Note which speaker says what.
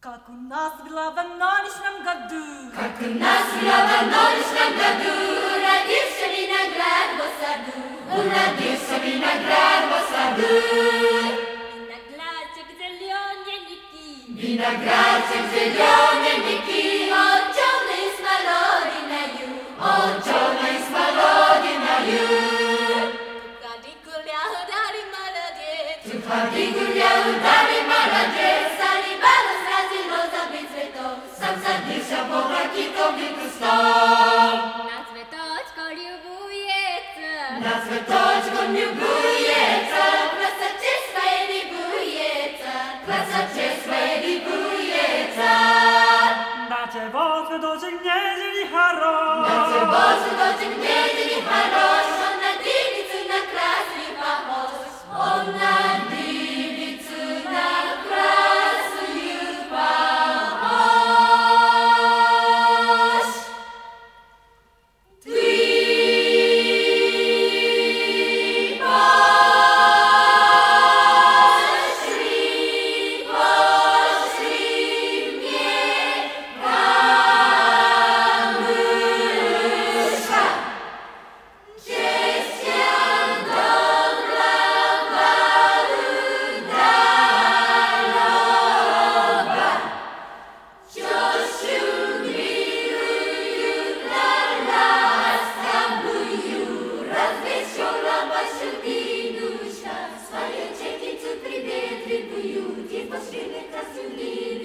Speaker 1: Как у нас глава в нынешнем году. Как у
Speaker 2: нас глава в нынешнем году. Родился виноград в
Speaker 1: саду. Родился виноград в саду. Виноградик зелененький.
Speaker 2: Виноградик зелененький. Отченый с молодиною.
Speaker 1: Отченый с молодиною. Тукови гулял, дари молодец. Тукови гулял, дари za povakitov dystam na svetochko lyubuyetsya na svetochko ne buyetsya vsta chestnaya lyubuyetsya vsta chest sveti You beautiful, streaming, costume,